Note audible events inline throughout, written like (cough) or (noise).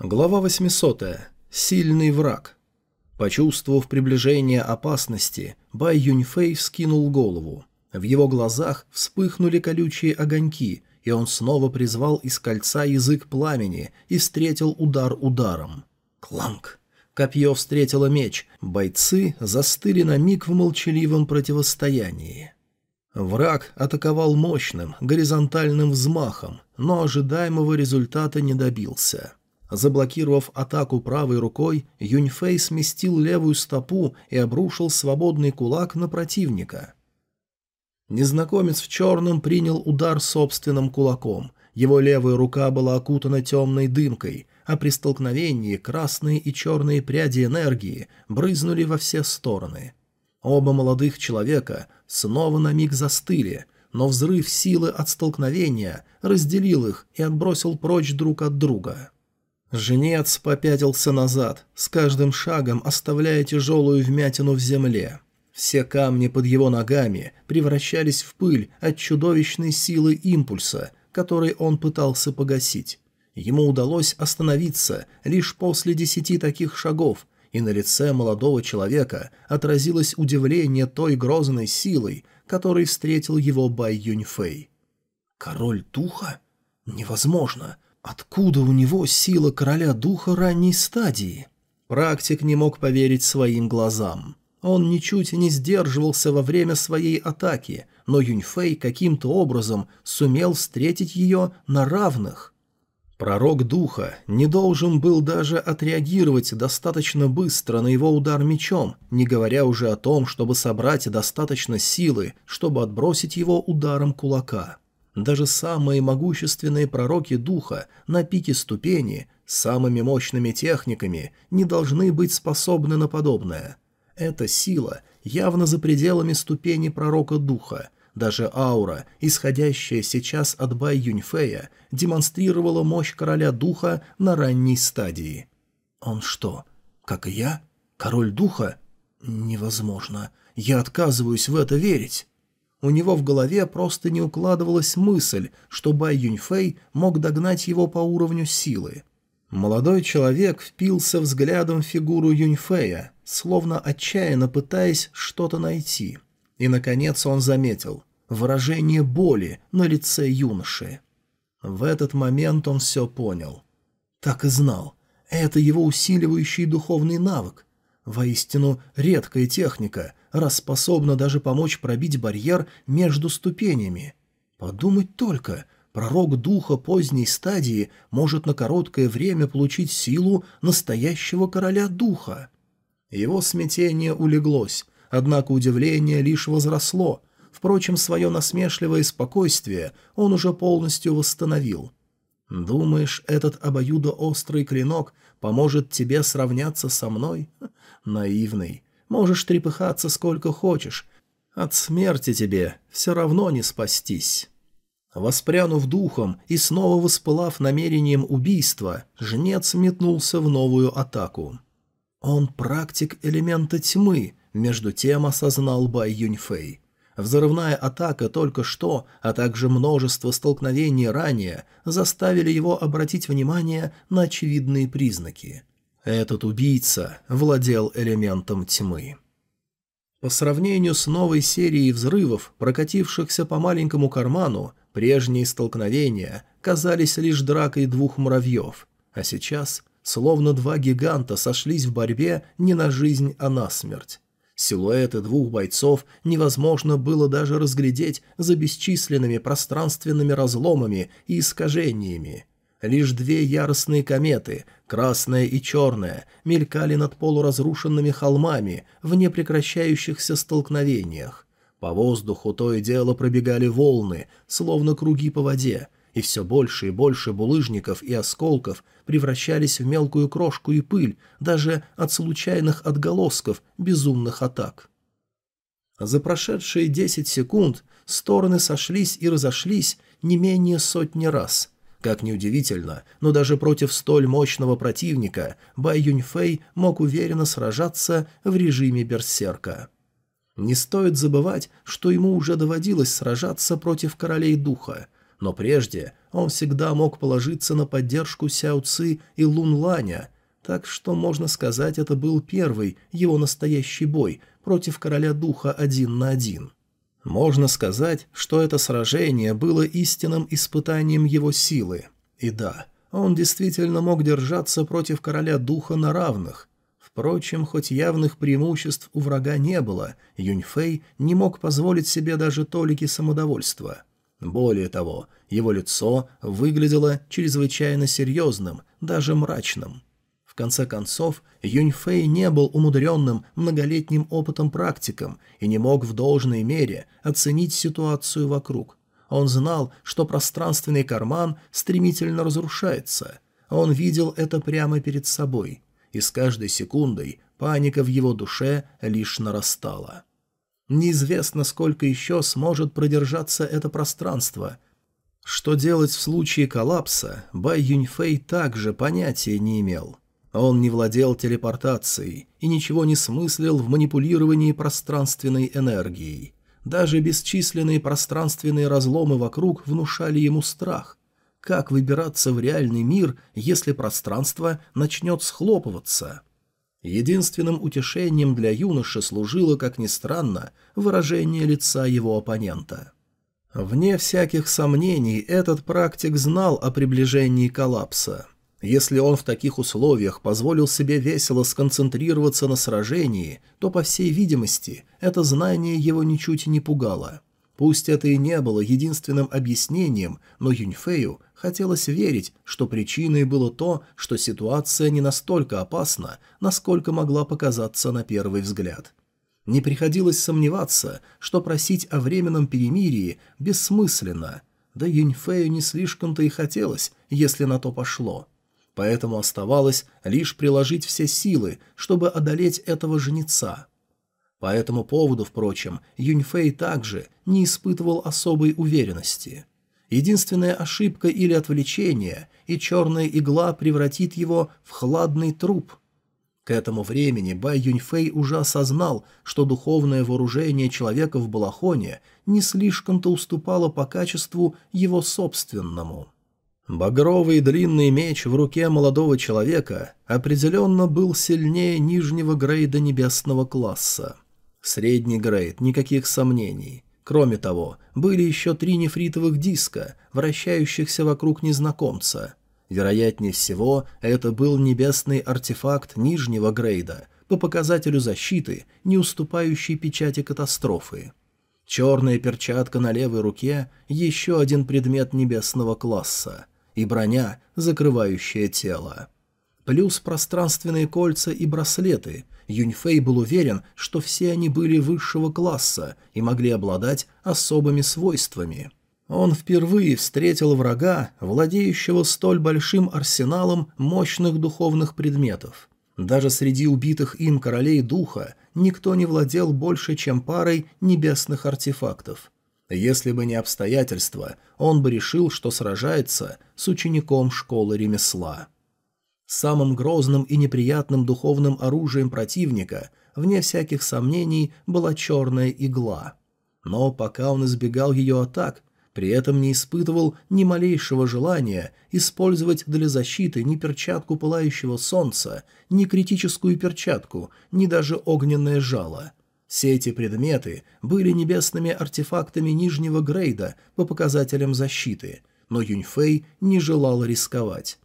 Глава 800. Сильный враг. Почувствовав приближение опасности, Бай Юньфэй вскинул голову. В его глазах вспыхнули колючие огоньки, и он снова призвал из кольца язык пламени и встретил удар ударом. Кланк! Копье встретило меч, бойцы застыли на миг в молчаливом противостоянии. Враг атаковал мощным, горизонтальным взмахом, но ожидаемого результата не добился. Заблокировав атаку правой рукой, Юньфэй сместил левую стопу и обрушил свободный кулак на противника. Незнакомец в черном принял удар собственным кулаком. Его левая рука была окутана темной дымкой, а при столкновении красные и черные пряди энергии брызнули во все стороны. Оба молодых человека снова на миг застыли, но взрыв силы от столкновения разделил их и отбросил прочь друг от друга. Женец попятился назад, с каждым шагом оставляя тяжелую вмятину в земле. Все камни под его ногами превращались в пыль от чудовищной силы импульса, который он пытался погасить. Ему удалось остановиться лишь после десяти таких шагов, и на лице молодого человека отразилось удивление той грозной силой, которой встретил его Бай Юньфэй. «Король духа? Невозможно! Откуда у него сила короля духа ранней стадии? Практик не мог поверить своим глазам. Он ничуть не сдерживался во время своей атаки, но Юньфэй каким-то образом сумел встретить ее на равных. Пророк духа не должен был даже отреагировать достаточно быстро на его удар мечом, не говоря уже о том, чтобы собрать достаточно силы, чтобы отбросить его ударом кулака. Даже самые могущественные пророки духа на пике ступени самыми мощными техниками не должны быть способны на подобное. Эта сила явно за пределами ступени пророка духа. Даже аура, исходящая сейчас от Бай Юньфея, демонстрировала мощь короля духа на ранней стадии. «Он что, как и я? Король духа? Невозможно. Я отказываюсь в это верить». У него в голове просто не укладывалась мысль, что Бай Юньфэй мог догнать его по уровню силы. Молодой человек впился взглядом в фигуру Юньфэя, словно отчаянно пытаясь что-то найти. И, наконец, он заметил выражение боли на лице юноши. В этот момент он все понял. Так и знал. Это его усиливающий духовный навык. Воистину редкая техника, раз способна даже помочь пробить барьер между ступенями. Подумать только, пророк духа поздней стадии может на короткое время получить силу настоящего короля духа. Его смятение улеглось, однако удивление лишь возросло. Впрочем, свое насмешливое спокойствие он уже полностью восстановил. «Думаешь, этот обоюдоострый клинок поможет тебе сравняться со мной? (laughs) Наивный. Можешь трепыхаться сколько хочешь. От смерти тебе все равно не спастись». Воспрянув духом и снова воспылав намерением убийства, жнец метнулся в новую атаку. Он практик элемента тьмы, между тем осознал Бай Юньфэй. Взрывная атака только что, а также множество столкновений ранее заставили его обратить внимание на очевидные признаки. Этот убийца владел элементом тьмы. По сравнению с новой серией взрывов, прокатившихся по маленькому карману, прежние столкновения казались лишь дракой двух муравьев, а сейчас словно два гиганта сошлись в борьбе не на жизнь, а на смерть. Силуэты двух бойцов невозможно было даже разглядеть за бесчисленными пространственными разломами и искажениями. Лишь две яростные кометы, красная и черная, мелькали над полуразрушенными холмами в непрекращающихся столкновениях. По воздуху то и дело пробегали волны, словно круги по воде, и все больше и больше булыжников и осколков превращались в мелкую крошку и пыль даже от случайных отголосков безумных атак. За прошедшие десять секунд стороны сошлись и разошлись не менее сотни раз – как ни удивительно, но даже против столь мощного противника Бай Юньфэй мог уверенно сражаться в режиме берсерка. Не стоит забывать, что ему уже доводилось сражаться против королей духа, но прежде он всегда мог положиться на поддержку Сяо Ци и Лун Ланя, так что, можно сказать, это был первый его настоящий бой против короля духа один на один. Можно сказать, что это сражение было истинным испытанием его силы. И да, он действительно мог держаться против короля духа на равных. Впрочем, хоть явных преимуществ у врага не было, Юньфэй не мог позволить себе даже толики самодовольства. Более того, его лицо выглядело чрезвычайно серьезным, даже мрачным конце концов, Юньфэй не был умудренным многолетним опытом практиком и не мог в должной мере оценить ситуацию вокруг. Он знал, что пространственный карман стремительно разрушается. Он видел это прямо перед собой, и с каждой секундой паника в его душе лишь нарастала. Неизвестно, сколько еще сможет продержаться это пространство. Что делать в случае коллапса, Бай Юньфэй также понятия не имел. Он не владел телепортацией и ничего не смыслил в манипулировании пространственной энергией. Даже бесчисленные пространственные разломы вокруг внушали ему страх. Как выбираться в реальный мир, если пространство начнет схлопываться? Единственным утешением для юноши служило, как ни странно, выражение лица его оппонента. Вне всяких сомнений, этот практик знал о приближении коллапса – если он в таких условиях позволил себе весело сконцентрироваться на сражении, то, по всей видимости, это знание его ничуть не пугало. Пусть это и не было единственным объяснением, но Юньфею хотелось верить, что причиной было то, что ситуация не настолько опасна, насколько могла показаться на первый взгляд. Не приходилось сомневаться, что просить о временном перемирии бессмысленно, да Юньфею не слишком-то и хотелось, если на то пошло поэтому оставалось лишь приложить все силы, чтобы одолеть этого жнеца. По этому поводу, впрочем, Юньфэй также не испытывал особой уверенности. Единственная ошибка или отвлечение, и черная игла превратит его в хладный труп. К этому времени Бай Юньфэй уже осознал, что духовное вооружение человека в Балахоне не слишком-то уступало по качеству его собственному. Багровый длинный меч в руке молодого человека определенно был сильнее нижнего грейда небесного класса. Средний грейд, никаких сомнений. Кроме того, были еще три нефритовых диска, вращающихся вокруг незнакомца. Вероятнее всего, это был небесный артефакт нижнего грейда, по показателю защиты, не уступающий печати катастрофы. Черная перчатка на левой руке – еще один предмет небесного класса – и броня, закрывающая тело. Плюс пространственные кольца и браслеты. Юньфэй был уверен, что все они были высшего класса и могли обладать особыми свойствами. Он впервые встретил врага, владеющего столь большим арсеналом мощных духовных предметов. Даже среди убитых им королей духа никто не владел больше, чем парой небесных артефактов – если бы не обстоятельства, он бы решил, что сражается с учеником школы ремесла. Самым грозным и неприятным духовным оружием противника, вне всяких сомнений, была черная игла. Но пока он избегал ее атак, при этом не испытывал ни малейшего желания использовать для защиты ни перчатку пылающего солнца, ни критическую перчатку, ни даже огненное жало – все эти предметы были небесными артефактами нижнего грейда по показателям защиты, но Юньфэй не желал рисковать.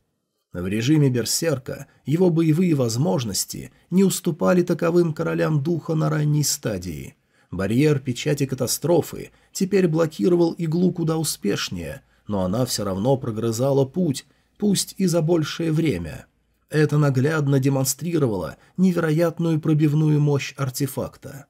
В режиме берсерка его боевые возможности не уступали таковым королям духа на ранней стадии. Барьер печати катастрофы теперь блокировал иглу куда успешнее, но она все равно прогрызала путь, пусть и за большее время. Это наглядно демонстрировало невероятную пробивную мощь артефакта.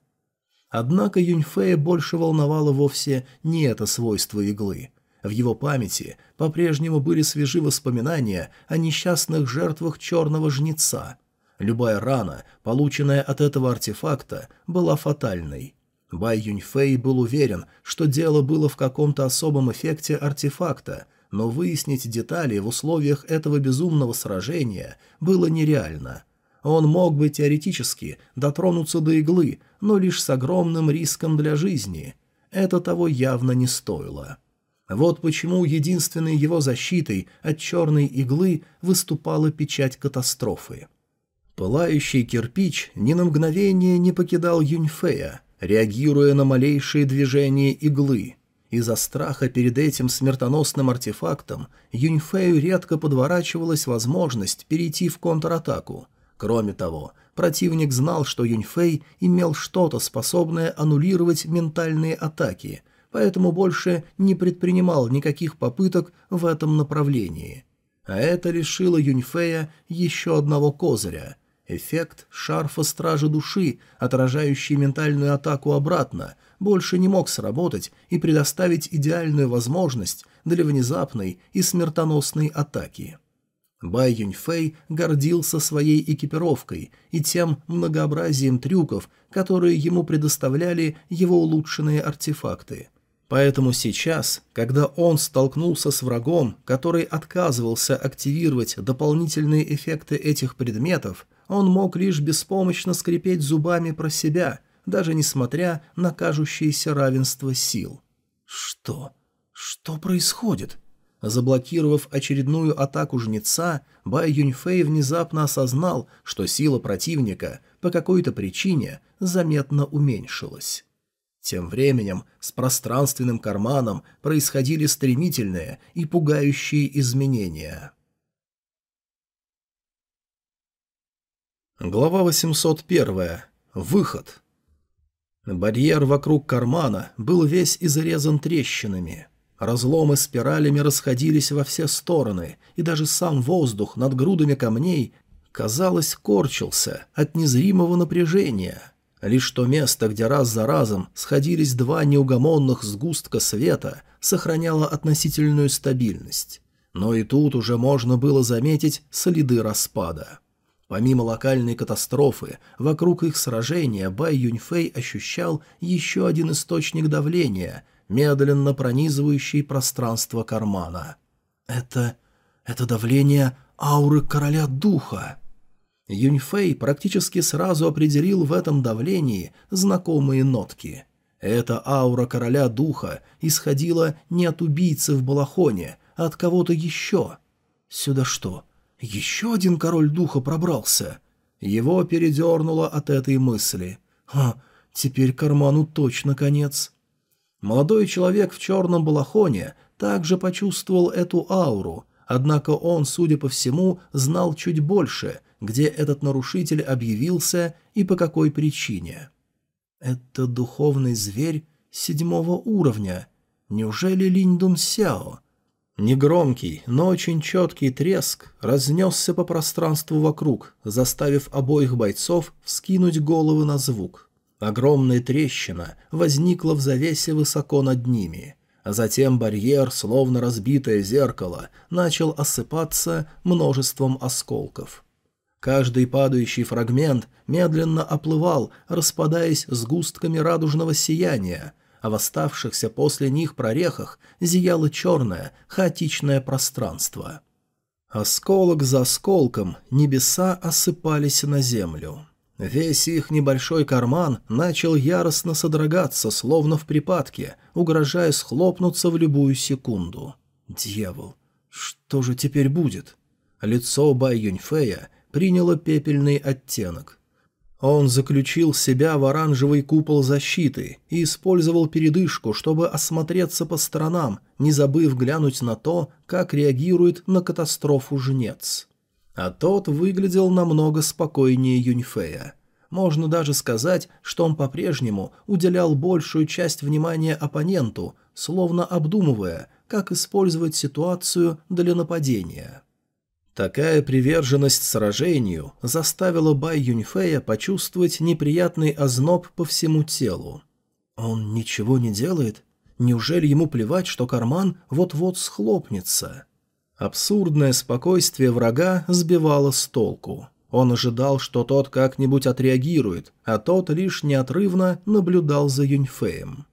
Однако Юньфея больше волновало вовсе не это свойство иглы. В его памяти по-прежнему были свежи воспоминания о несчастных жертвах черного жнеца. Любая рана, полученная от этого артефакта, была фатальной. Бай Юньфэй был уверен, что дело было в каком-то особом эффекте артефакта, но выяснить детали в условиях этого безумного сражения было нереально – он мог бы теоретически дотронуться до иглы, но лишь с огромным риском для жизни. Это того явно не стоило. Вот почему единственной его защитой от черной иглы выступала печать катастрофы. Пылающий кирпич ни на мгновение не покидал Юньфея, реагируя на малейшие движения иглы. Из-за страха перед этим смертоносным артефактом Юньфею редко подворачивалась возможность перейти в контратаку. Кроме того, противник знал, что Юньфей имел что-то, способное аннулировать ментальные атаки, поэтому больше не предпринимал никаких попыток в этом направлении. А это лишило Юньфея еще одного козыря – Эффект шарфа Стражи Души, отражающий ментальную атаку обратно, больше не мог сработать и предоставить идеальную возможность для внезапной и смертоносной атаки. Бай Юньфэй гордился своей экипировкой и тем многообразием трюков, которые ему предоставляли его улучшенные артефакты. Поэтому сейчас, когда он столкнулся с врагом, который отказывался активировать дополнительные эффекты этих предметов, он мог лишь беспомощно скрипеть зубами про себя, даже несмотря на кажущееся равенство сил. Что? Что происходит? Заблокировав очередную атаку жнеца, Бай Юньфэй внезапно осознал, что сила противника по какой-то причине заметно уменьшилась. Тем временем с пространственным карманом происходили стремительные и пугающие изменения. Глава 801. Выход. Барьер вокруг кармана был весь изрезан трещинами. Разломы спиралями расходились во все стороны, и даже сам воздух над грудами камней, казалось, корчился от незримого напряжения. Лишь то место, где раз за разом сходились два неугомонных сгустка света, сохраняло относительную стабильность. Но и тут уже можно было заметить следы распада. Помимо локальной катастрофы, вокруг их сражения Бай Юньфэй ощущал еще один источник давления, медленно пронизывающий пространство кармана. «Это... это давление ауры короля духа!» Юньфэй практически сразу определил в этом давлении знакомые нотки. Эта аура короля духа исходила не от убийцы в балахоне, а от кого-то еще. Сюда что, еще один король духа пробрался. Его передернуло от этой мысли. А, теперь карману точно конец. Молодой человек в черном балахоне также почувствовал эту ауру, однако он, судя по всему, знал чуть больше, где этот нарушитель объявился и по какой причине. Это духовный зверь седьмого уровня. Неужели Линь Дун Сяо? Негромкий, но очень четкий треск разнесся по пространству вокруг, заставив обоих бойцов вскинуть головы на звук. Огромная трещина возникла в завесе высоко над ними, а затем барьер, словно разбитое зеркало, начал осыпаться множеством осколков. Каждый падающий фрагмент медленно оплывал, распадаясь сгустками радужного сияния, а в оставшихся после них прорехах зияло черное, хаотичное пространство. Осколок за осколком небеса осыпались на землю. Весь их небольшой карман начал яростно содрогаться, словно в припадке, угрожая схлопнуться в любую секунду. «Дьявол! Что же теперь будет?» Лицо Бай Юньфея приняло пепельный оттенок. Он заключил себя в оранжевый купол защиты и использовал передышку, чтобы осмотреться по сторонам, не забыв глянуть на то, как реагирует на катастрофу жнец. А тот выглядел намного спокойнее Юньфея. Можно даже сказать, что он по-прежнему уделял большую часть внимания оппоненту, словно обдумывая, как использовать ситуацию для нападения. Такая приверженность сражению заставила Бай Юньфея почувствовать неприятный озноб по всему телу. Он ничего не делает? Неужели ему плевать, что карман вот-вот схлопнется? Абсурдное спокойствие врага сбивало с толку. Он ожидал, что тот как-нибудь отреагирует, а тот лишь неотрывно наблюдал за Юньфеем.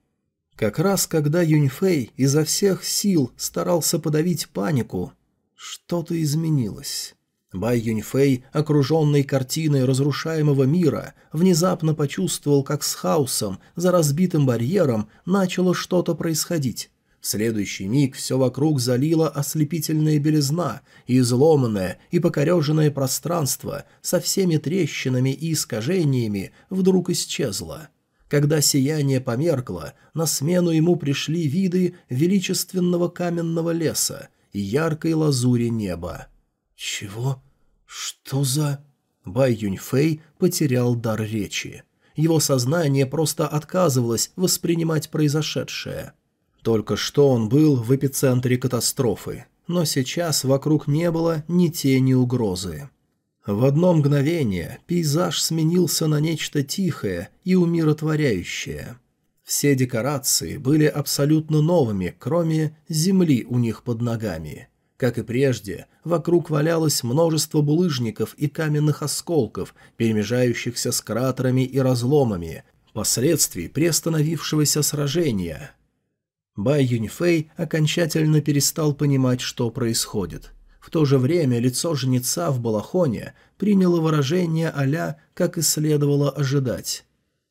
Как раз когда Юньфей изо всех сил старался подавить панику, что-то изменилось. Бай Юньфэй, окруженный картиной разрушаемого мира, внезапно почувствовал, как с хаосом за разбитым барьером начало что-то происходить. В следующий миг все вокруг залила ослепительная белизна, и изломанное и покореженное пространство со всеми трещинами и искажениями вдруг исчезло. Когда сияние померкло, на смену ему пришли виды величественного каменного леса и яркой лазури неба. «Чего? Что за...» Бай Юньфэй потерял дар речи. Его сознание просто отказывалось воспринимать произошедшее. Только что он был в эпицентре катастрофы, но сейчас вокруг не было ни тени угрозы. В одно мгновение пейзаж сменился на нечто тихое и умиротворяющее. Все декорации были абсолютно новыми, кроме земли у них под ногами. Как и прежде, вокруг валялось множество булыжников и каменных осколков, перемежающихся с кратерами и разломами, последствий приостановившегося сражения – Бай Юньфэй окончательно перестал понимать, что происходит. В то же время лицо жнеца в балахоне приняло выражение а как и следовало ожидать.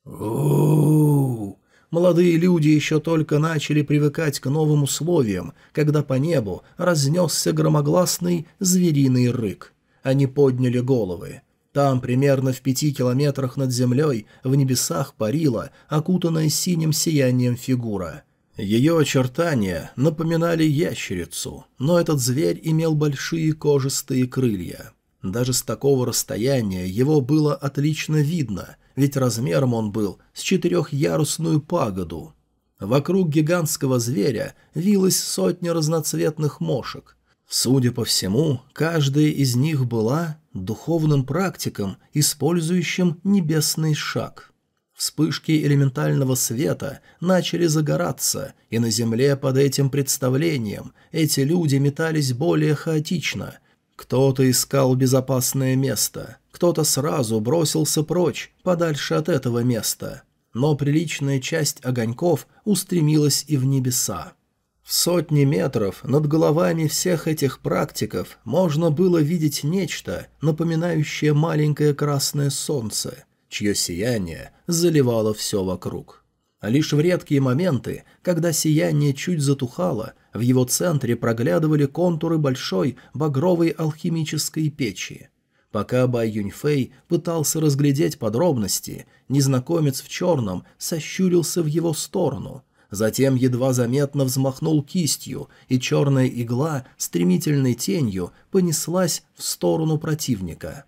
у Молодые люди еще только начали привыкать к новым условиям, когда по небу разнесся громогласный звериный рык. Они подняли головы. Там, примерно в пяти километрах над землей, в небесах парила, окутанная синим сиянием фигура – ее очертания напоминали ящерицу, но этот зверь имел большие кожистые крылья. Даже с такого расстояния его было отлично видно, ведь размером он был с четырехярусную пагоду. Вокруг гигантского зверя вилась сотня разноцветных мошек. Судя по всему, каждая из них была духовным практиком, использующим небесный шаг. Вспышки элементального света начали загораться, и на земле под этим представлением эти люди метались более хаотично. Кто-то искал безопасное место, кто-то сразу бросился прочь, подальше от этого места. Но приличная часть огоньков устремилась и в небеса. В сотни метров над головами всех этих практиков можно было видеть нечто, напоминающее маленькое красное солнце – чье сияние заливало все вокруг. Лишь в редкие моменты, когда сияние чуть затухало, в его центре проглядывали контуры большой багровой алхимической печи. Пока Бай Юньфэй пытался разглядеть подробности, незнакомец в черном сощурился в его сторону. Затем едва заметно взмахнул кистью, и черная игла стремительной тенью понеслась в сторону противника.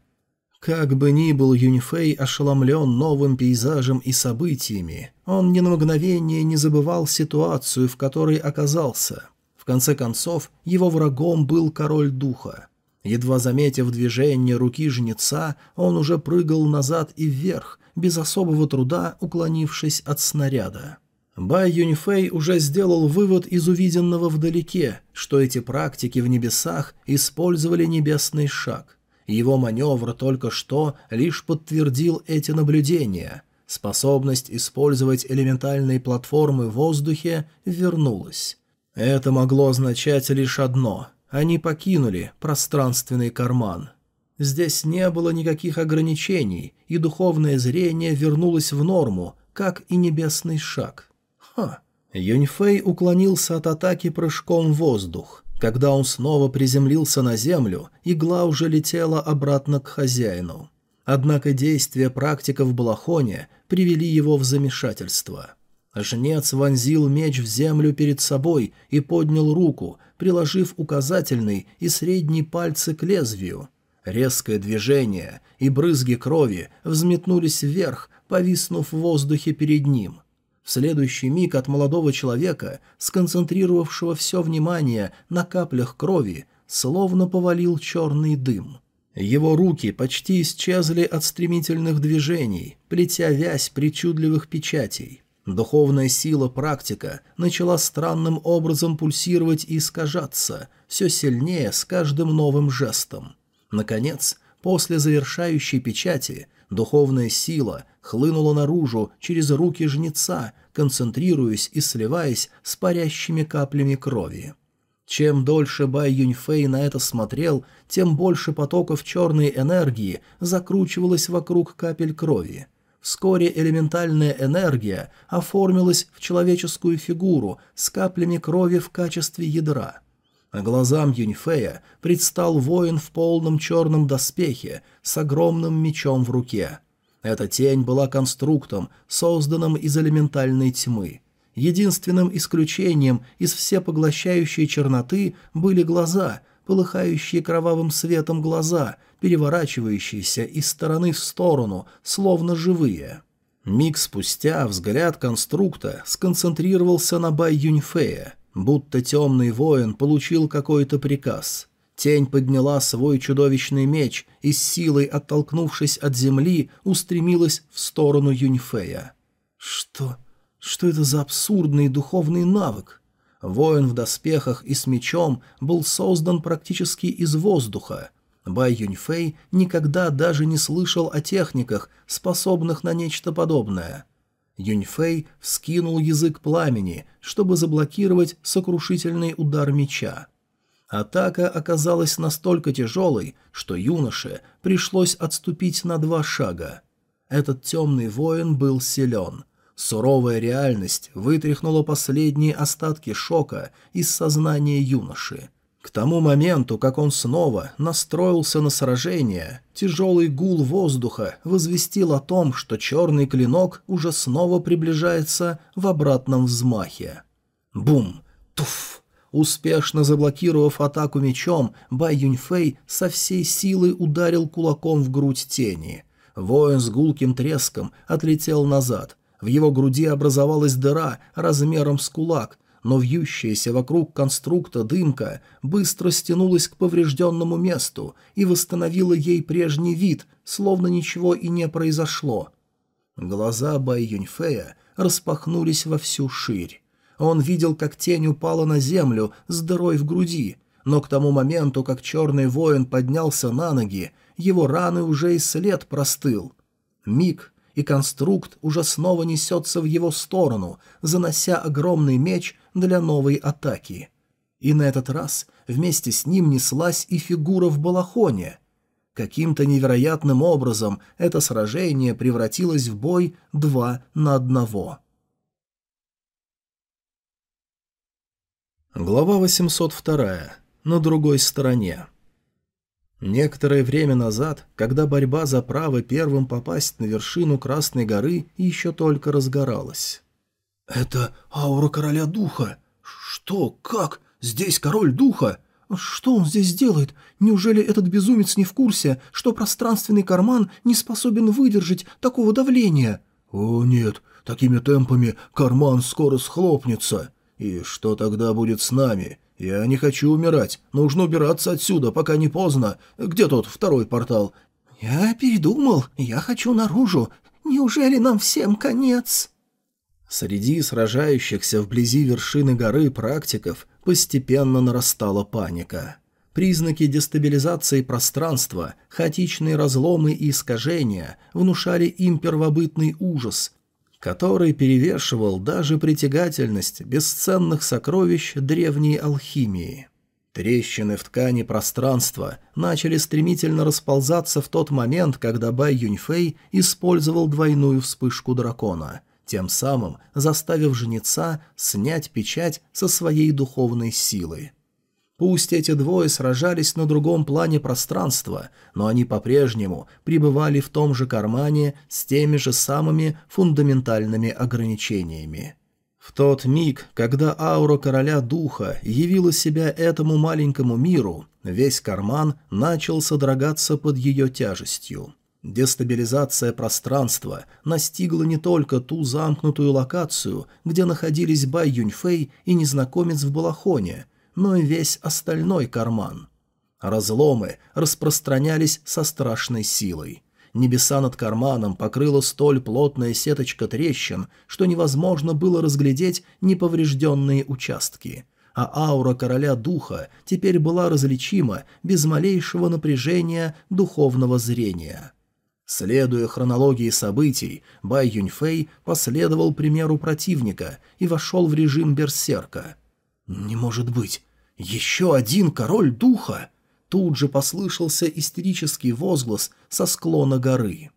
Как бы ни был Юнифей ошеломлен новым пейзажем и событиями, он ни на мгновение не забывал ситуацию, в которой оказался. В конце концов, его врагом был король духа. Едва заметив движение руки жнеца, он уже прыгал назад и вверх, без особого труда уклонившись от снаряда. Бай Юнифей уже сделал вывод из увиденного вдалеке, что эти практики в небесах использовали небесный шаг – его маневр только что лишь подтвердил эти наблюдения. Способность использовать элементальные платформы в воздухе вернулась. Это могло означать лишь одно – они покинули пространственный карман. Здесь не было никаких ограничений, и духовное зрение вернулось в норму, как и небесный шаг. Ха! Юньфэй уклонился от атаки прыжком в воздух. Когда он снова приземлился на землю, игла уже летела обратно к хозяину. Однако действия практика в балахоне привели его в замешательство. Жнец вонзил меч в землю перед собой и поднял руку, приложив указательный и средний пальцы к лезвию. Резкое движение, и брызги крови взметнулись вверх, повиснув в воздухе перед ним. В следующий миг от молодого человека, сконцентрировавшего все внимание на каплях крови, словно повалил черный дым. Его руки почти исчезли от стремительных движений, плетя вязь причудливых печатей. Духовная сила практика начала странным образом пульсировать и искажаться, все сильнее с каждым новым жестом. Наконец, после завершающей печати, духовная сила хлынула наружу через руки жнеца, концентрируясь и сливаясь с парящими каплями крови. Чем дольше Бай Юньфэй на это смотрел, тем больше потоков черной энергии закручивалось вокруг капель крови. Вскоре элементальная энергия оформилась в человеческую фигуру с каплями крови в качестве ядра. А глазам Юньфея предстал воин в полном черном доспехе с огромным мечом в руке. Эта тень была конструктом, созданным из элементальной тьмы. Единственным исключением из всепоглощающей черноты были глаза, полыхающие кровавым светом глаза – переворачивающиеся из стороны в сторону, словно живые. Миг спустя взгляд конструкта сконцентрировался на Бай Юньфея, будто темный воин получил какой-то приказ. Тень подняла свой чудовищный меч и с силой, оттолкнувшись от земли, устремилась в сторону Юньфея. Что? Что это за абсурдный духовный навык? Воин в доспехах и с мечом был создан практически из воздуха – Бай Юньфэй никогда даже не слышал о техниках, способных на нечто подобное. Юньфэй вскинул язык пламени, чтобы заблокировать сокрушительный удар меча. Атака оказалась настолько тяжелой, что юноше пришлось отступить на два шага. Этот темный воин был силен. Суровая реальность вытряхнула последние остатки шока из сознания юноши. К тому моменту, как он снова настроился на сражение, тяжелый гул воздуха возвестил о том, что черный клинок уже снова приближается в обратном взмахе. Бум! Туф! Успешно заблокировав атаку мечом, Бай Юньфэй со всей силы ударил кулаком в грудь тени. Воин с гулким треском отлетел назад. В его груди образовалась дыра размером с кулак, но вьющаяся вокруг конструкта дымка быстро стянулась к поврежденному месту и восстановила ей прежний вид, словно ничего и не произошло. Глаза Бай Юньфея распахнулись во всю ширь. Он видел, как тень упала на землю с дырой в груди, но к тому моменту, как черный воин поднялся на ноги, его раны уже и след простыл. Миг, и конструкт уже снова несется в его сторону, занося огромный меч для новой атаки. И на этот раз вместе с ним неслась и фигура в балахоне. Каким-то невероятным образом это сражение превратилось в бой два на одного. Глава 802. На другой стороне. Некоторое время назад, когда борьба за право первым попасть на вершину Красной горы еще только разгоралась. «Это аура короля духа! Что? Как? Здесь король духа? Что он здесь делает? Неужели этот безумец не в курсе, что пространственный карман не способен выдержать такого давления?» «О нет, такими темпами карман скоро схлопнется. И что тогда будет с нами? «Я не хочу умирать. Нужно убираться отсюда, пока не поздно. Где тот второй портал?» «Я передумал. Я хочу наружу. Неужели нам всем конец?» Среди сражающихся вблизи вершины горы практиков постепенно нарастала паника. Признаки дестабилизации пространства, хаотичные разломы и искажения внушали им первобытный ужас, который перевешивал даже притягательность бесценных сокровищ древней алхимии. Трещины в ткани пространства начали стремительно расползаться в тот момент, когда Бай Юньфэй использовал двойную вспышку дракона, тем самым заставив жнеца снять печать со своей духовной силы. Пусть эти двое сражались на другом плане пространства, но они по-прежнему пребывали в том же кармане с теми же самыми фундаментальными ограничениями. В тот миг, когда аура короля духа явила себя этому маленькому миру, весь карман начал содрогаться под ее тяжестью. Дестабилизация пространства настигла не только ту замкнутую локацию, где находились Бай Юньфэй и незнакомец в балахоне – но и весь остальной карман. Разломы распространялись со страшной силой. Небеса над карманом покрыла столь плотная сеточка трещин, что невозможно было разглядеть неповрежденные участки. А аура короля духа теперь была различима без малейшего напряжения духовного зрения. Следуя хронологии событий, Бай Юньфэй последовал примеру противника и вошел в режим берсерка – «Не может быть! Еще один король духа!» Тут же послышался истерический возглас со склона горы.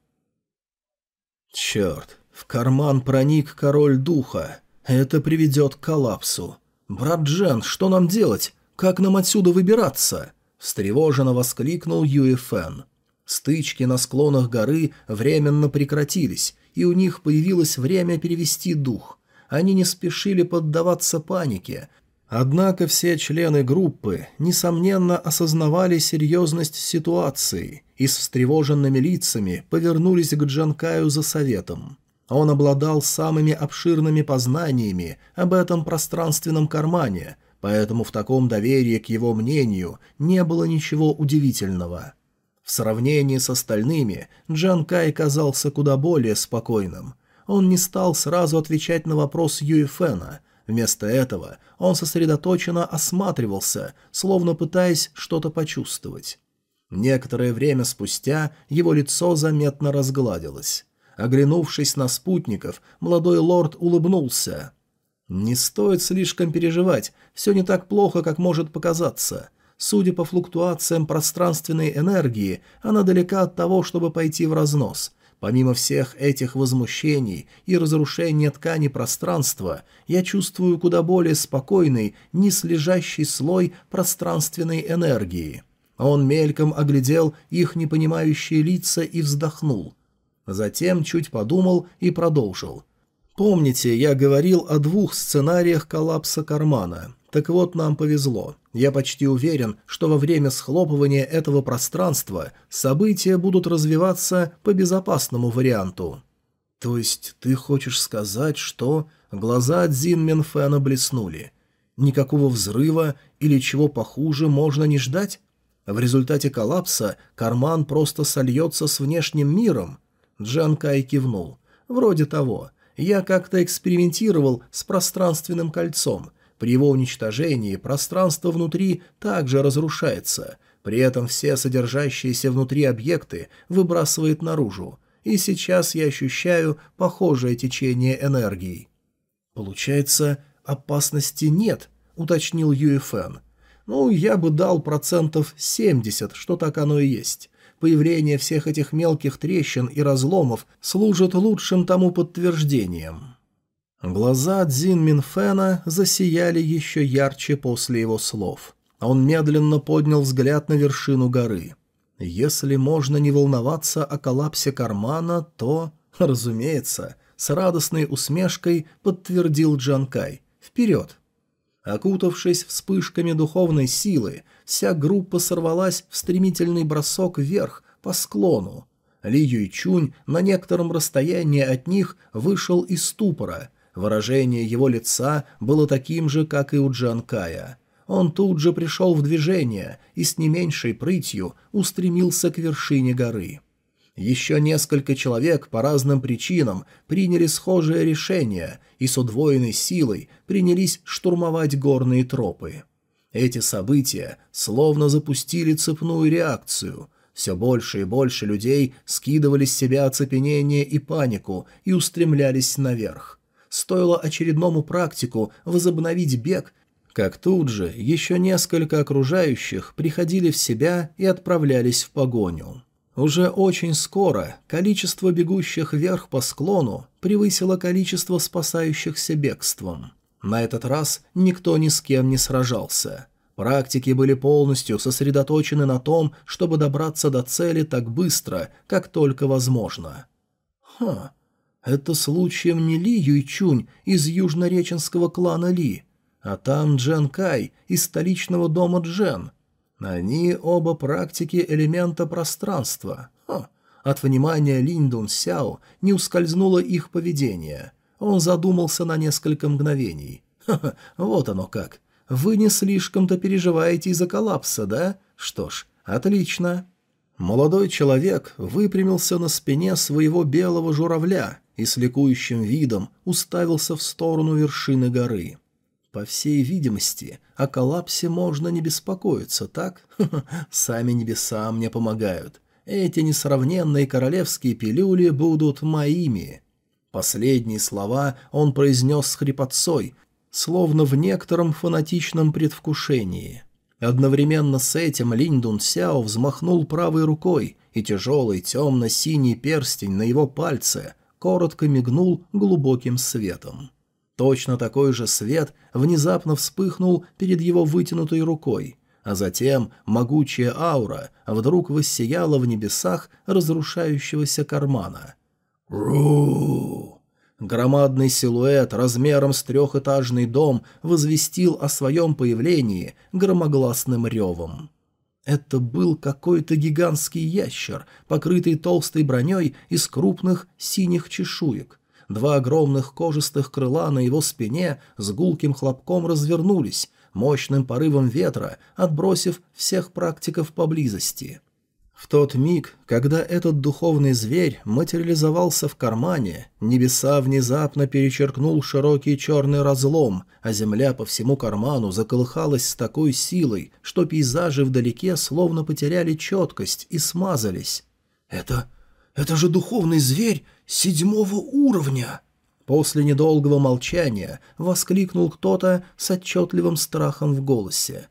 Черт, в карман проник король духа. Это приведет к коллапсу. «Брат Джен, что нам делать? Как нам отсюда выбираться?» Встревоженно воскликнул Юэ Фэн. Стычки на склонах горы временно прекратились, и у них появилось время перевести дух. Они не спешили поддаваться панике, Однако все члены группы, несомненно, осознавали серьезность ситуации и с встревоженными лицами повернулись к Джанкаю за советом. Он обладал самыми обширными познаниями об этом пространственном кармане, поэтому в таком доверии к его мнению не было ничего удивительного. В сравнении с остальными Джан Кай казался куда более спокойным. Он не стал сразу отвечать на вопрос Юэфена. Вместо этого он сосредоточенно осматривался, словно пытаясь что-то почувствовать. Некоторое время спустя его лицо заметно разгладилось. Оглянувшись на спутников, молодой лорд улыбнулся. «Не стоит слишком переживать, все не так плохо, как может показаться. Судя по флуктуациям пространственной энергии, она далека от того, чтобы пойти в разнос. Помимо всех этих возмущений и разрушения ткани пространства, я чувствую куда более спокойный, низлежащий слой пространственной энергии». Он мельком оглядел их непонимающие лица и вздохнул. Затем чуть подумал и продолжил. «Помните, я говорил о двух сценариях коллапса кармана. Так вот, нам повезло. Я почти уверен, что во время схлопывания этого пространства события будут развиваться по безопасному варианту». «То есть ты хочешь сказать, что...» Глаза Цзин Минфена блеснули. «Никакого взрыва или чего похуже можно не ждать?» В результате коллапса карман просто сольется с внешним миром. Джан Кай кивнул. «Вроде того. Я как-то экспериментировал с пространственным кольцом. При его уничтожении пространство внутри также разрушается. При этом все содержащиеся внутри объекты выбрасывает наружу. И сейчас я ощущаю похожее течение энергии». «Получается, опасности нет», — уточнил Юэфэн. «Ну, я бы дал процентов 70, что так оно и есть. Появление всех этих мелких трещин и разломов служит лучшим тому подтверждением. Глаза Цзин Минфена засияли еще ярче после его слов. Он медленно поднял взгляд на вершину горы. Если можно не волноваться о коллапсе кармана, то, разумеется, с радостной усмешкой подтвердил Джанкай. «Вперед!» Окутавшись вспышками духовной силы, вся группа сорвалась в стремительный бросок вверх по склону. Ли Юйчунь на некотором расстоянии от них вышел из ступора. Выражение его лица было таким же, как и у Джан Кая. Он тут же пришел в движение и с не меньшей прытью устремился к вершине горы. Еще несколько человек по разным причинам приняли схожее решение и с удвоенной силой принялись штурмовать горные тропы. Эти события словно запустили цепную реакцию. Все больше и больше людей скидывали с себя оцепенение и панику и устремлялись наверх. Стоило очередному практику возобновить бег, как тут же еще несколько окружающих приходили в себя и отправлялись в погоню. Уже очень скоро количество бегущих вверх по склону превысило количество спасающихся бегством. На этот раз никто ни с кем не сражался. Практики были полностью сосредоточены на том, чтобы добраться до цели так быстро, как только возможно. Ха, это случаем не Ли Юйчунь из южнореченского клана Ли, а там Джен Кай из столичного дома Джен, они оба практики элемента пространства. Ха. От внимания Линдун Сяо не ускользнуло их поведение. Он задумался на несколько мгновений. Ха-ха, вот оно как. Вы не слишком-то переживаете из-за коллапса, да? Что ж, отлично. Молодой человек выпрямился на спине своего белого журавля и с ликующим видом уставился в сторону вершины горы. По всей видимости, о коллапсе можно не беспокоиться, так? (laughs) Сами небеса мне помогают. Эти несравненные королевские пилюли будут моими. Последние слова он произнес с хрипотцой, словно в некотором фанатичном предвкушении. Одновременно с этим Линь Дун Сяо взмахнул правой рукой, и тяжелый темно-синий перстень на его пальце коротко мигнул глубоким светом. Точно такой же свет внезапно вспыхнул перед его вытянутой рукой, а затем могучая аура вдруг воссияла в небесах разрушающегося кармана. «Ру!» Громадный силуэт размером с трехэтажный дом возвестил о своем появлении громогласным ревом. Это был какой-то гигантский ящер, покрытый толстой броней из крупных синих чешуек. Два огромных кожистых крыла на его спине с гулким хлопком развернулись, мощным порывом ветра отбросив всех практиков поблизости. В тот миг, когда этот духовный зверь материализовался в кармане, небеса внезапно перечеркнул широкий черный разлом, а земля по всему карману заколыхалась с такой силой, что пейзажи вдалеке словно потеряли четкость и смазались. «Это... это же духовный зверь седьмого уровня!» После недолгого молчания воскликнул кто-то с отчетливым страхом в голосе.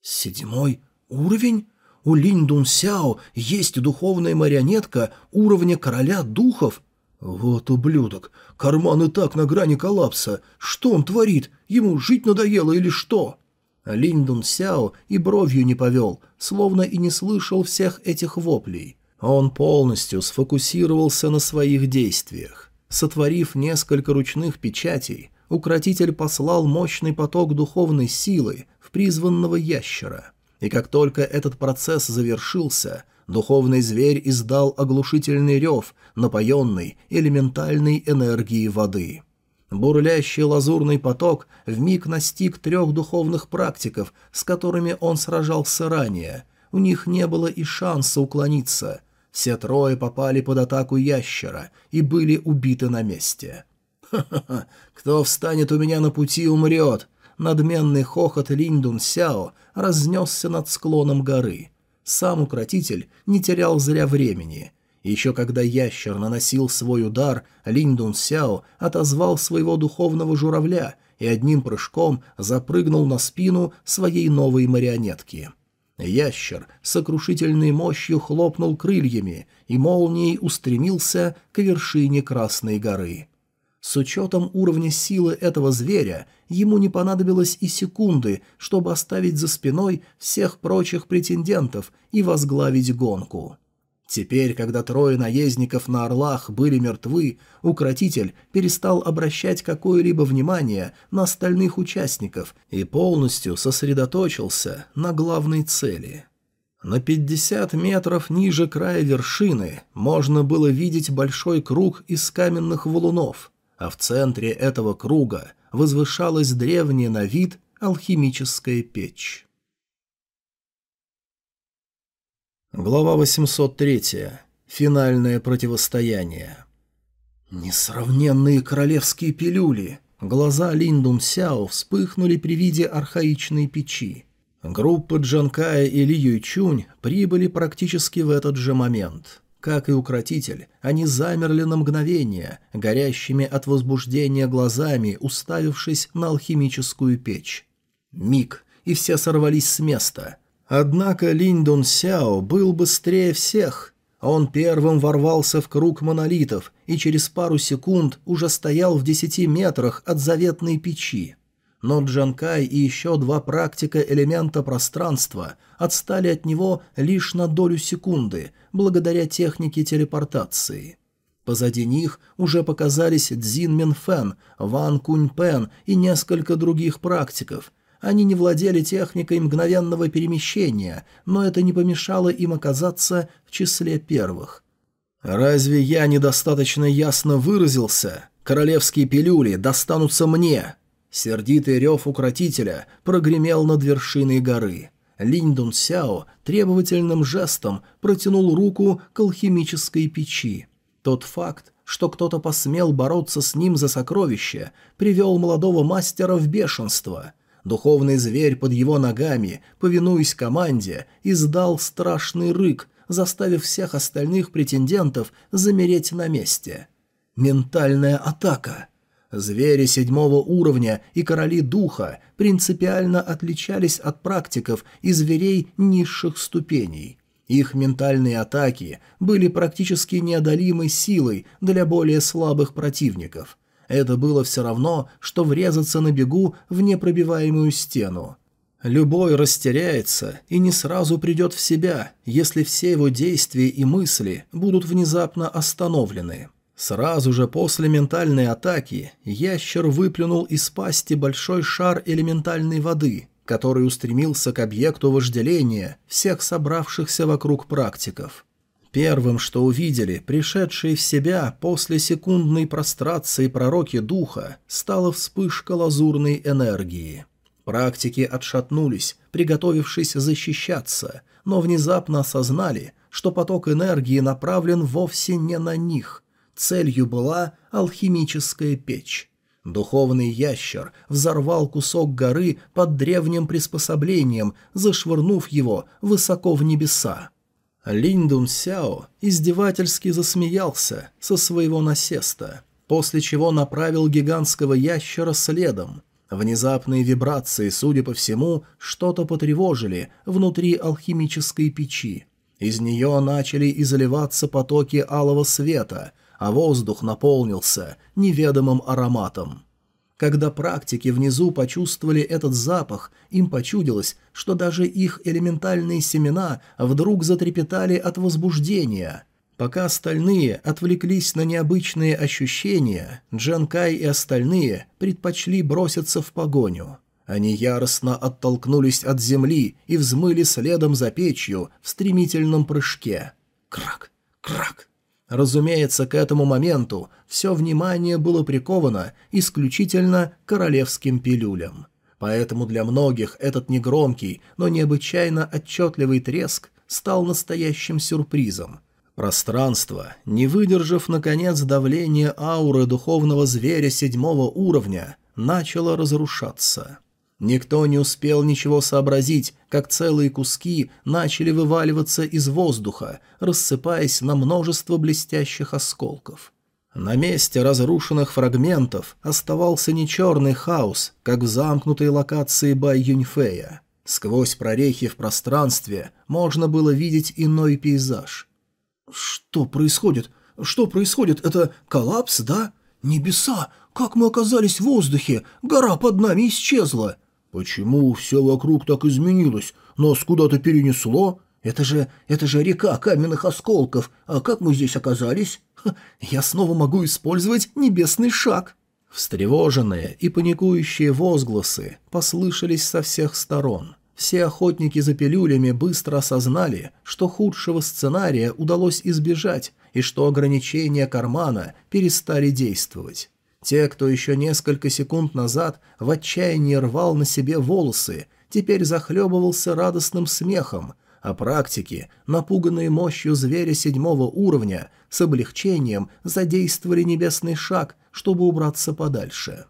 «Седьмой уровень?» У Линь Дун Сяо есть духовная марионетка уровня короля духов. Вот ублюдок, карман и так на грани коллапса. Что он творит? Ему жить надоело или что? Линь Дун Сяо и бровью не повел, словно и не слышал всех этих воплей. Он полностью сфокусировался на своих действиях. Сотворив несколько ручных печатей, укротитель послал мощный поток духовной силы в призванного ящера – и как только этот процесс завершился, духовный зверь издал оглушительный рев, напоенный элементальной энергией воды. Бурлящий лазурный поток вмиг настиг трех духовных практиков, с которыми он сражался ранее. У них не было и шанса уклониться. Все трое попали под атаку ящера и были убиты на месте. «Ха-ха-ха! Кто встанет у меня на пути, умрет!» Надменный хохот Линдун Сяо разнесся над склоном горы. Сам укротитель не терял зря времени. Еще когда ящер наносил свой удар, Линдун Сяо отозвал своего духовного журавля и одним прыжком запрыгнул на спину своей новой марионетки. Ящер сокрушительной мощью хлопнул крыльями и молнией устремился к вершине Красной горы. С учетом уровня силы этого зверя, ему не понадобилось и секунды, чтобы оставить за спиной всех прочих претендентов и возглавить гонку. Теперь, когда трое наездников на орлах были мертвы, укротитель перестал обращать какое-либо внимание на остальных участников и полностью сосредоточился на главной цели. На 50 метров ниже края вершины можно было видеть большой круг из каменных валунов – а в центре этого круга возвышалась древняя на вид алхимическая печь. Глава 803. Финальное противостояние. Несравненные королевские пилюли. Глаза Линдун Сяо вспыхнули при виде архаичной печи. Группа Джанкая и Ли Юйчунь прибыли практически в этот же момент. Как и укротитель, они замерли на мгновение, горящими от возбуждения глазами, уставившись на алхимическую печь. Миг, и все сорвались с места. Однако Линь Дун Сяо был быстрее всех. Он первым ворвался в круг монолитов и через пару секунд уже стоял в десяти метрах от заветной печи но Джанкай и еще два практика элемента пространства отстали от него лишь на долю секунды, благодаря технике телепортации. Позади них уже показались Цзин Минфен, Ван Кунь Пен и несколько других практиков. Они не владели техникой мгновенного перемещения, но это не помешало им оказаться в числе первых. «Разве я недостаточно ясно выразился? Королевские пилюли достанутся мне!» Сердитый рев укротителя прогремел над вершиной горы. Линь Дун Сяо требовательным жестом протянул руку к алхимической печи. Тот факт, что кто-то посмел бороться с ним за сокровище, привел молодого мастера в бешенство. Духовный зверь под его ногами, повинуясь команде, издал страшный рык, заставив всех остальных претендентов замереть на месте. Ментальная атака — Звери седьмого уровня и короли духа принципиально отличались от практиков и зверей низших ступеней. Их ментальные атаки были практически неодолимой силой для более слабых противников. Это было все равно, что врезаться на бегу в непробиваемую стену. Любой растеряется и не сразу придет в себя, если все его действия и мысли будут внезапно остановлены. Сразу же после ментальной атаки ящер выплюнул из пасти большой шар элементальной воды, который устремился к объекту вожделения всех собравшихся вокруг практиков. Первым, что увидели, пришедшие в себя после секундной прострации пророки духа, стала вспышка лазурной энергии. Практики отшатнулись, приготовившись защищаться, но внезапно осознали, что поток энергии направлен вовсе не на них. Целью была алхимическая печь. Духовный ящер взорвал кусок горы под древним приспособлением, зашвырнув его высоко в небеса. Линдун Сяо издевательски засмеялся со своего насеста, после чего направил гигантского ящера следом. Внезапные вибрации, судя по всему, что-то потревожили внутри алхимической печи. Из нее начали изливаться потоки алого света, а воздух наполнился неведомым ароматом. Когда практики внизу почувствовали этот запах, им почудилось, что даже их элементальные семена вдруг затрепетали от возбуждения. Пока остальные отвлеклись на необычные ощущения, Джанкай и остальные предпочли броситься в погоню. Они яростно оттолкнулись от земли и взмыли следом за печью в стремительном прыжке. Крак, крак. Разумеется, к этому моменту все внимание было приковано исключительно королевским пилюлям. Поэтому для многих этот негромкий, но необычайно отчетливый треск стал настоящим сюрпризом. Пространство, не выдержав, наконец, давления ауры духовного зверя седьмого уровня, начало разрушаться. Никто не успел ничего сообразить, как целые куски начали вываливаться из воздуха, рассыпаясь на множество блестящих осколков. На месте разрушенных фрагментов оставался не черный хаос, как в замкнутой локации Бай Юньфея. Сквозь прорехи в пространстве можно было видеть иной пейзаж. «Что происходит? Что происходит? Это коллапс, да? Небеса! Как мы оказались в воздухе? Гора под нами исчезла!» «Почему все вокруг так изменилось? Нас куда-то перенесло? Это же... это же река каменных осколков. А как мы здесь оказались? Я снова могу использовать небесный шаг». Встревоженные и паникующие возгласы послышались со всех сторон. Все охотники за пилюлями быстро осознали, что худшего сценария удалось избежать и что ограничения кармана перестали действовать. Те, кто еще несколько секунд назад в отчаянии рвал на себе волосы, теперь захлебывался радостным смехом, а практики, напуганные мощью зверя седьмого уровня, с облегчением задействовали небесный шаг, чтобы убраться подальше.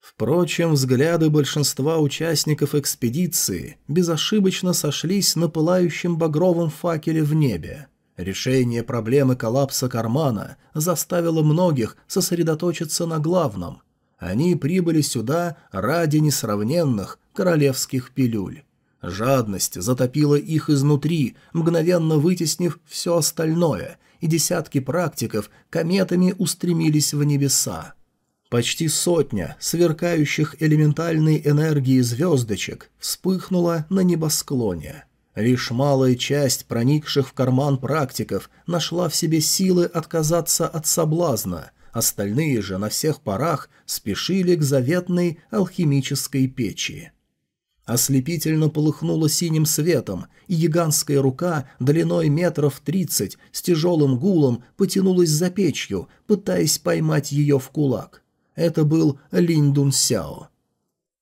Впрочем, взгляды большинства участников экспедиции безошибочно сошлись на пылающем багровом факеле в небе. Решение проблемы коллапса кармана заставило многих сосредоточиться на главном. Они прибыли сюда ради несравненных королевских пилюль. Жадность затопила их изнутри, мгновенно вытеснив все остальное, и десятки практиков кометами устремились в небеса. Почти сотня сверкающих элементальной энергии звездочек вспыхнула на небосклоне. Лишь малая часть проникших в карман практиков нашла в себе силы отказаться от соблазна, остальные же на всех парах спешили к заветной алхимической печи. Ослепительно полыхнуло синим светом, и гигантская рука длиной метров тридцать с тяжелым гулом потянулась за печью, пытаясь поймать ее в кулак. Это был Линь Сяо.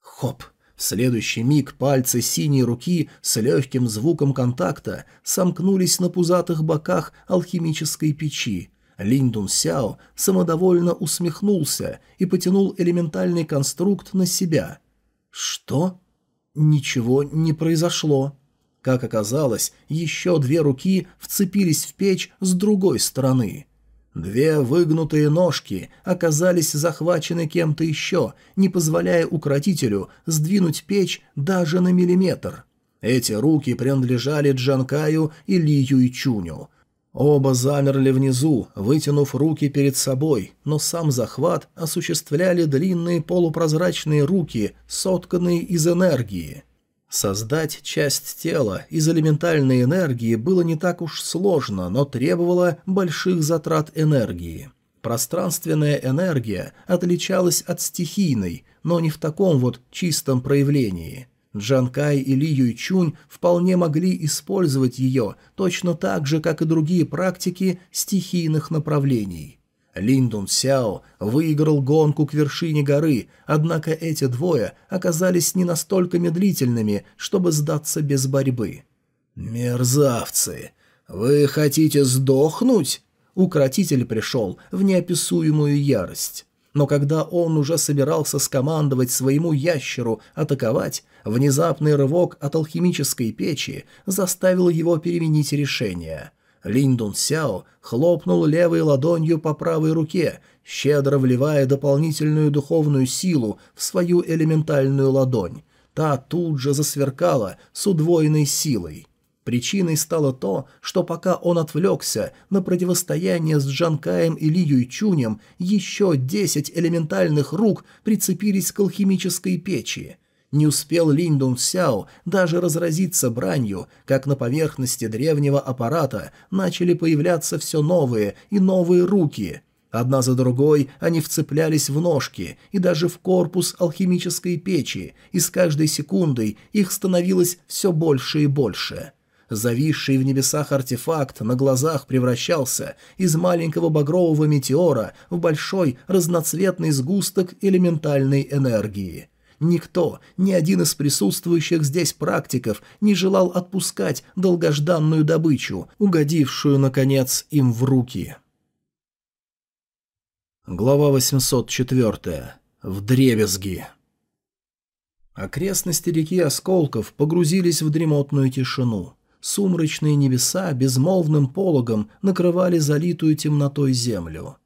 Хоп! Следующий миг пальцы синей руки с легким звуком контакта сомкнулись на пузатых боках алхимической печи. Линдун Сяо самодовольно усмехнулся и потянул элементальный конструкт на себя. Что? Ничего не произошло. Как оказалось, еще две руки вцепились в печь с другой стороны. Две выгнутые ножки оказались захвачены кем-то еще, не позволяя укротителю сдвинуть печь даже на миллиметр. Эти руки принадлежали Джанкаю и Ли Юйчуню. Оба замерли внизу, вытянув руки перед собой, но сам захват осуществляли длинные полупрозрачные руки, сотканные из энергии. Создать часть тела из элементальной энергии было не так уж сложно, но требовало больших затрат энергии. Пространственная энергия отличалась от стихийной, но не в таком вот чистом проявлении – Джанкай и Ли Юйчунь вполне могли использовать ее точно так же, как и другие практики стихийных направлений. Линдун Сяо выиграл гонку к вершине горы, однако эти двое оказались не настолько медлительными, чтобы сдаться без борьбы. «Мерзавцы! Вы хотите сдохнуть?» Укротитель пришел в неописуемую ярость. Но когда он уже собирался скомандовать своему ящеру атаковать, внезапный рывок от алхимической печи заставил его переменить решение. Линдун Сяо хлопнул левой ладонью по правой руке, щедро вливая дополнительную духовную силу в свою элементальную ладонь. Та тут же засверкала с удвоенной силой. Причиной стало то, что пока он отвлекся на противостояние с Джанкаем и Ли Юйчунем, еще десять элементальных рук прицепились к алхимической печи. Не успел Линь Дун Сяо даже разразиться бранью, как на поверхности древнего аппарата начали появляться все новые и новые руки. Одна за другой они вцеплялись в ножки и даже в корпус алхимической печи, и с каждой секундой их становилось все больше и больше. Зависший в небесах артефакт на глазах превращался из маленького багрового метеора в большой разноцветный сгусток элементальной энергии. Никто, ни один из присутствующих здесь практиков не желал отпускать долгожданную добычу, угодившую, наконец, им в руки. Глава 804. Вдребезги. Окрестности реки Осколков погрузились в дремотную тишину. Сумрачные небеса безмолвным пологом накрывали залитую темнотой землю.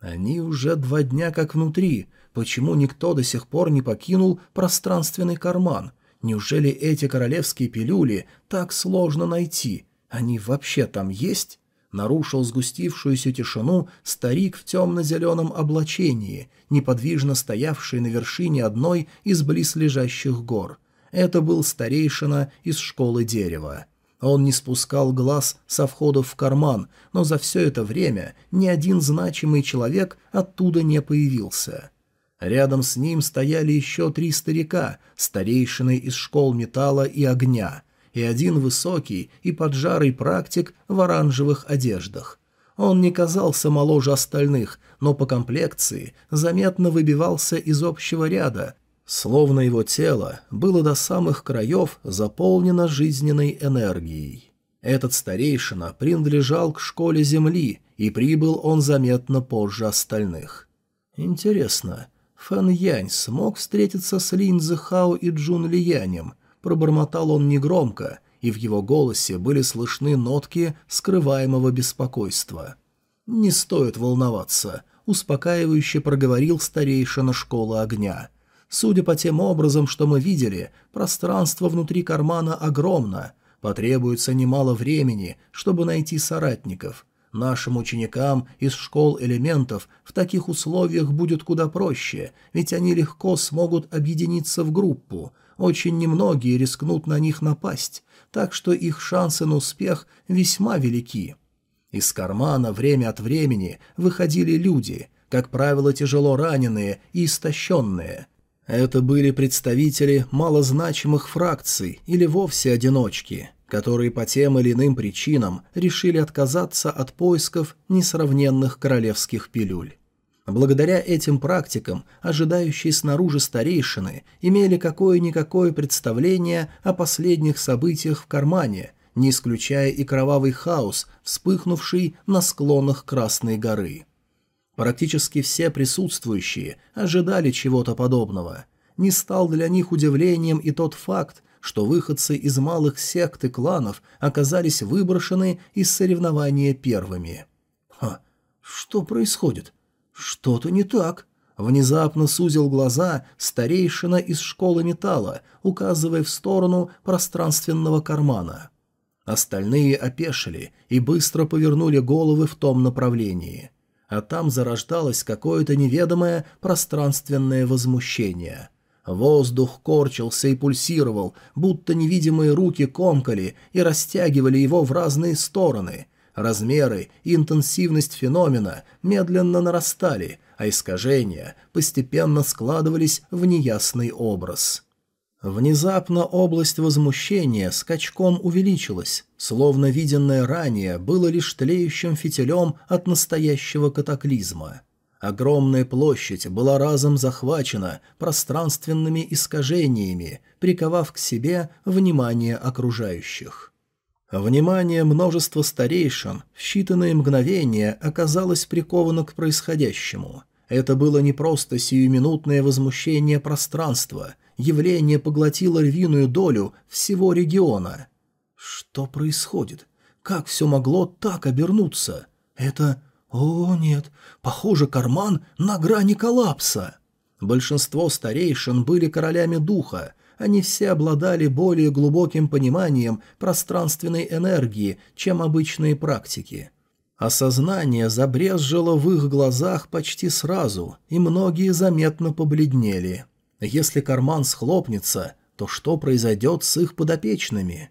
Они уже два дня как внутри. Почему никто до сих пор не покинул пространственный карман? Неужели эти королевские пилюли так сложно найти? Они вообще там есть? Нарушил сгустившуюся тишину старик в темно-зеленом облачении, неподвижно стоявший на вершине одной из близлежащих гор. Это был старейшина из школы дерева. Он не спускал глаз со входов в карман, но за все это время ни один значимый человек оттуда не появился. Рядом с ним стояли еще три старика, старейшины из школ металла и огня, и один высокий и поджарый практик в оранжевых одеждах. Он не казался моложе остальных, но по комплекции заметно выбивался из общего ряда, Словно его тело было до самых краев заполнено жизненной энергией. Этот старейшина принадлежал к школе Земли, и прибыл он заметно позже остальных. Интересно, Фэн Янь смог встретиться с Лин Хао и Джун Лиянем, пробормотал он негромко, и в его голосе были слышны нотки скрываемого беспокойства. «Не стоит волноваться», — успокаивающе проговорил старейшина школы огня — Судя по тем образом, что мы видели, пространство внутри кармана огромно. Потребуется немало времени, чтобы найти соратников. Нашим ученикам из школ элементов в таких условиях будет куда проще, ведь они легко смогут объединиться в группу. Очень немногие рискнут на них напасть, так что их шансы на успех весьма велики. Из кармана время от времени выходили люди, как правило, тяжело раненые и истощенные – это были представители малозначимых фракций или вовсе одиночки, которые по тем или иным причинам решили отказаться от поисков несравненных королевских пилюль. Благодаря этим практикам ожидающие снаружи старейшины имели какое-никакое представление о последних событиях в кармане, не исключая и кровавый хаос, вспыхнувший на склонах Красной горы. Практически все присутствующие ожидали чего-то подобного. Не стал для них удивлением и тот факт, что выходцы из малых сект и кланов оказались выброшены из соревнования первыми. «Ха, что происходит? Что-то не так. Внезапно сузил глаза старейшина из школы металла, указывая в сторону пространственного кармана. Остальные опешили и быстро повернули головы в том направлении. А там зарождалось какое-то неведомое пространственное возмущение. Воздух корчился и пульсировал, будто невидимые руки комкали и растягивали его в разные стороны. Размеры и интенсивность феномена медленно нарастали, а искажения постепенно складывались в неясный образ. Внезапно область возмущения скачком увеличилась, словно виденное ранее было лишь тлеющим фитилем от настоящего катаклизма. Огромная площадь была разом захвачена пространственными искажениями, приковав к себе внимание окружающих. Внимание множества старейшин в считанные мгновения оказалось приковано к происходящему. Это было не просто сиюминутное возмущение пространства – явление поглотило львиную долю всего региона. Что происходит? Как все могло так обернуться? Это... О, нет, похоже, карман на грани коллапса. Большинство старейшин были королями духа, они все обладали более глубоким пониманием пространственной энергии, чем обычные практики. Осознание забрезжило в их глазах почти сразу, и многие заметно побледнели. Если карман схлопнется, то что произойдет с их подопечными?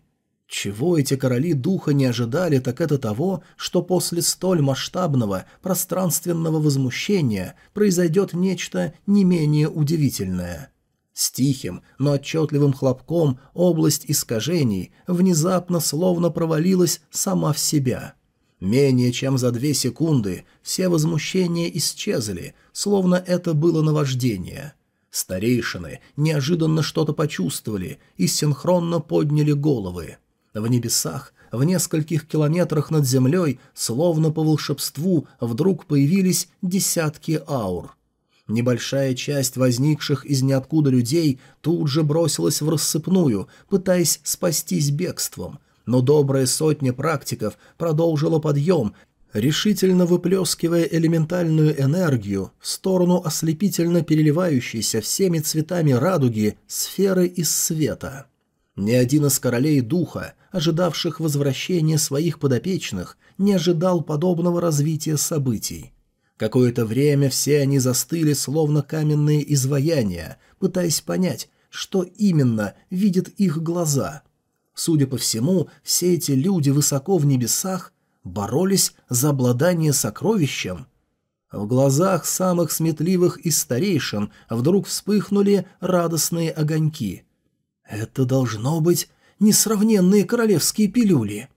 Чего эти короли духа не ожидали, так это того, что после столь масштабного пространственного возмущения произойдет нечто не менее удивительное. С тихим, но отчетливым хлопком область искажений внезапно словно провалилась сама в себя. Менее чем за две секунды все возмущения исчезли, словно это было наваждение – Старейшины неожиданно что-то почувствовали и синхронно подняли головы. В небесах, в нескольких километрах над землей, словно по волшебству, вдруг появились десятки аур. Небольшая часть возникших из ниоткуда людей тут же бросилась в рассыпную, пытаясь спастись бегством, но добрая сотня практиков продолжила подъем, решительно выплескивая элементальную энергию в сторону ослепительно переливающейся всеми цветами радуги сферы из света. Ни один из королей духа, ожидавших возвращения своих подопечных, не ожидал подобного развития событий. Какое-то время все они застыли, словно каменные изваяния, пытаясь понять, что именно видят их глаза. Судя по всему, все эти люди высоко в небесах боролись за обладание сокровищем? В глазах самых сметливых из старейшин вдруг вспыхнули радостные огоньки. Это должно быть несравненные королевские пилюли.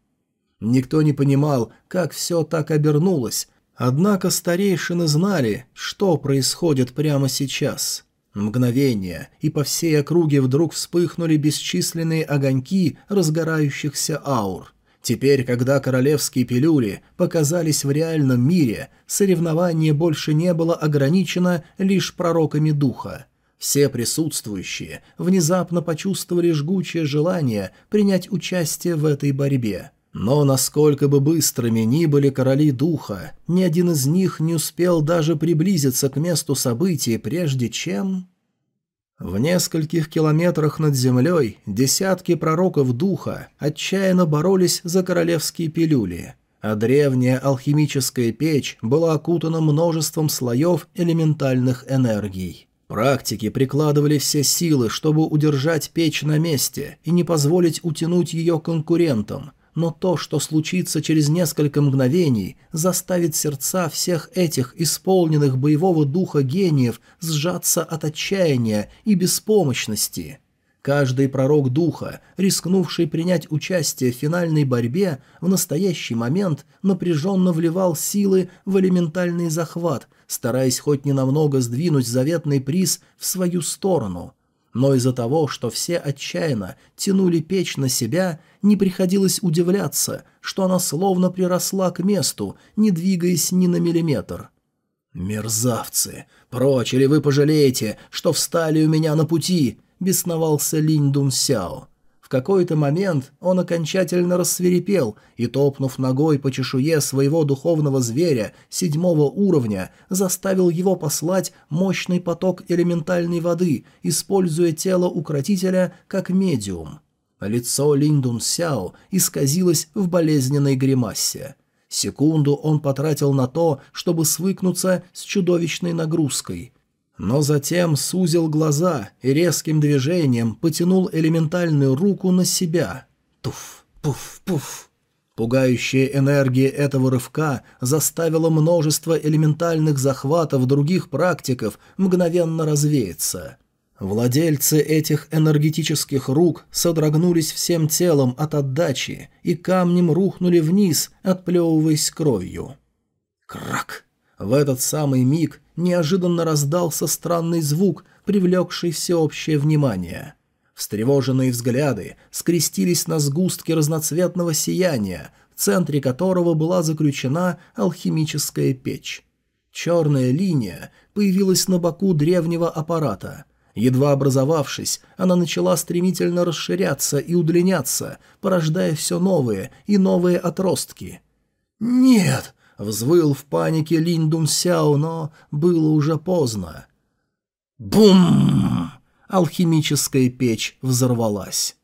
Никто не понимал, как все так обернулось, однако старейшины знали, что происходит прямо сейчас. Мгновение, и по всей округе вдруг вспыхнули бесчисленные огоньки разгорающихся аур – Теперь, когда королевские пилюли показались в реальном мире, соревнование больше не было ограничено лишь пророками духа. Все присутствующие внезапно почувствовали жгучее желание принять участие в этой борьбе. Но насколько бы быстрыми ни были короли духа, ни один из них не успел даже приблизиться к месту событий, прежде чем... В нескольких километрах над землей десятки пророков духа отчаянно боролись за королевские пилюли, а древняя алхимическая печь была окутана множеством слоев элементальных энергий. Практики прикладывали все силы, чтобы удержать печь на месте и не позволить утянуть ее конкурентам, но то, что случится через несколько мгновений, заставит сердца всех этих исполненных боевого духа гениев сжаться от отчаяния и беспомощности. Каждый пророк духа, рискнувший принять участие в финальной борьбе, в настоящий момент напряженно вливал силы в элементальный захват, стараясь хоть ненамного сдвинуть заветный приз в свою сторону – но из-за того, что все отчаянно тянули печь на себя, не приходилось удивляться, что она словно приросла к месту, не двигаясь ни на миллиметр. «Мерзавцы! Прочь, или вы пожалеете, что встали у меня на пути!» — бесновался Линь Дун Сяо. В какой-то момент он окончательно рассверепел и, топнув ногой по чешуе своего духовного зверя седьмого уровня, заставил его послать мощный поток элементальной воды, используя тело укротителя как медиум. Лицо Линдун Сяо исказилось в болезненной гримасе. Секунду он потратил на то, чтобы свыкнуться с чудовищной нагрузкой. Но затем сузил глаза и резким движением потянул элементальную руку на себя. Туф, пуф, пуф. Пугающая энергия этого рывка заставила множество элементальных захватов других практиков мгновенно развеяться. Владельцы этих энергетических рук содрогнулись всем телом от отдачи и камнем рухнули вниз, отплевываясь кровью. Крак! В этот самый миг неожиданно раздался странный звук, привлекший всеобщее внимание. Встревоженные взгляды скрестились на сгустке разноцветного сияния, в центре которого была заключена алхимическая печь. Черная линия появилась на боку древнего аппарата – Едва образовавшись, она начала стремительно расширяться и удлиняться, порождая все новые и новые отростки. «Нет!» — взвыл в панике Линь Дун Сяо, но было уже поздно. Бум! Алхимическая печь взорвалась.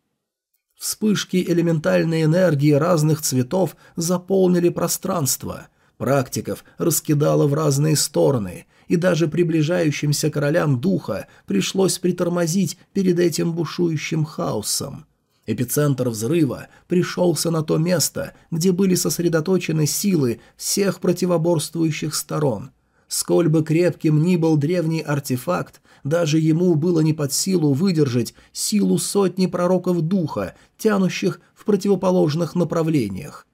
Вспышки элементальной энергии разных цветов заполнили пространство. Практиков раскидало в разные стороны, и даже приближающимся королям духа пришлось притормозить перед этим бушующим хаосом. Эпицентр взрыва пришелся на то место, где были сосредоточены силы всех противоборствующих сторон. Сколь бы крепким ни был древний артефакт, даже ему было не под силу выдержать силу сотни пророков духа, тянущих в противоположных направлениях.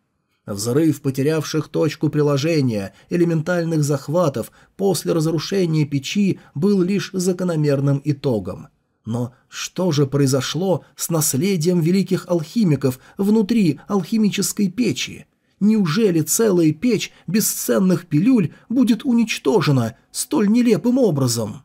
Взрыв потерявших точку приложения элементальных захватов после разрушения печи был лишь закономерным итогом. Но что же произошло с наследием великих алхимиков внутри алхимической печи? Неужели целая печь бесценных пилюль будет уничтожена столь нелепым образом?»